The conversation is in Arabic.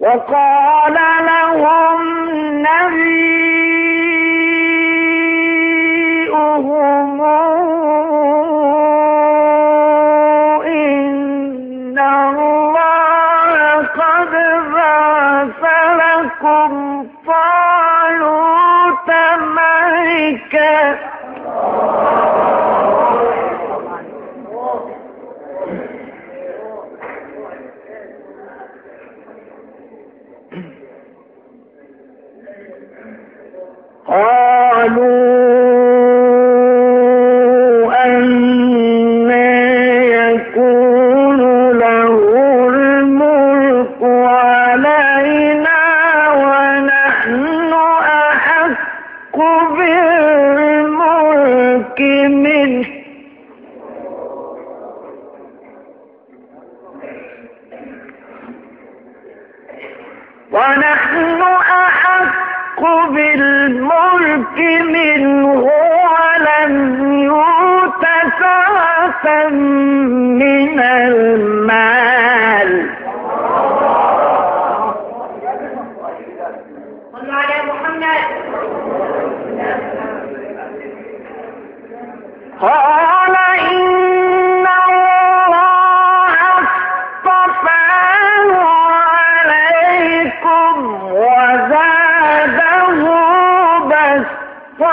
وقال لهم نبيهم إن الله قد بعث لكم طالوت قالوا يكون له الملك علينا ونحن أحق بالملك منه. ونحن أحق منه ولم يؤت سعة من المال. قال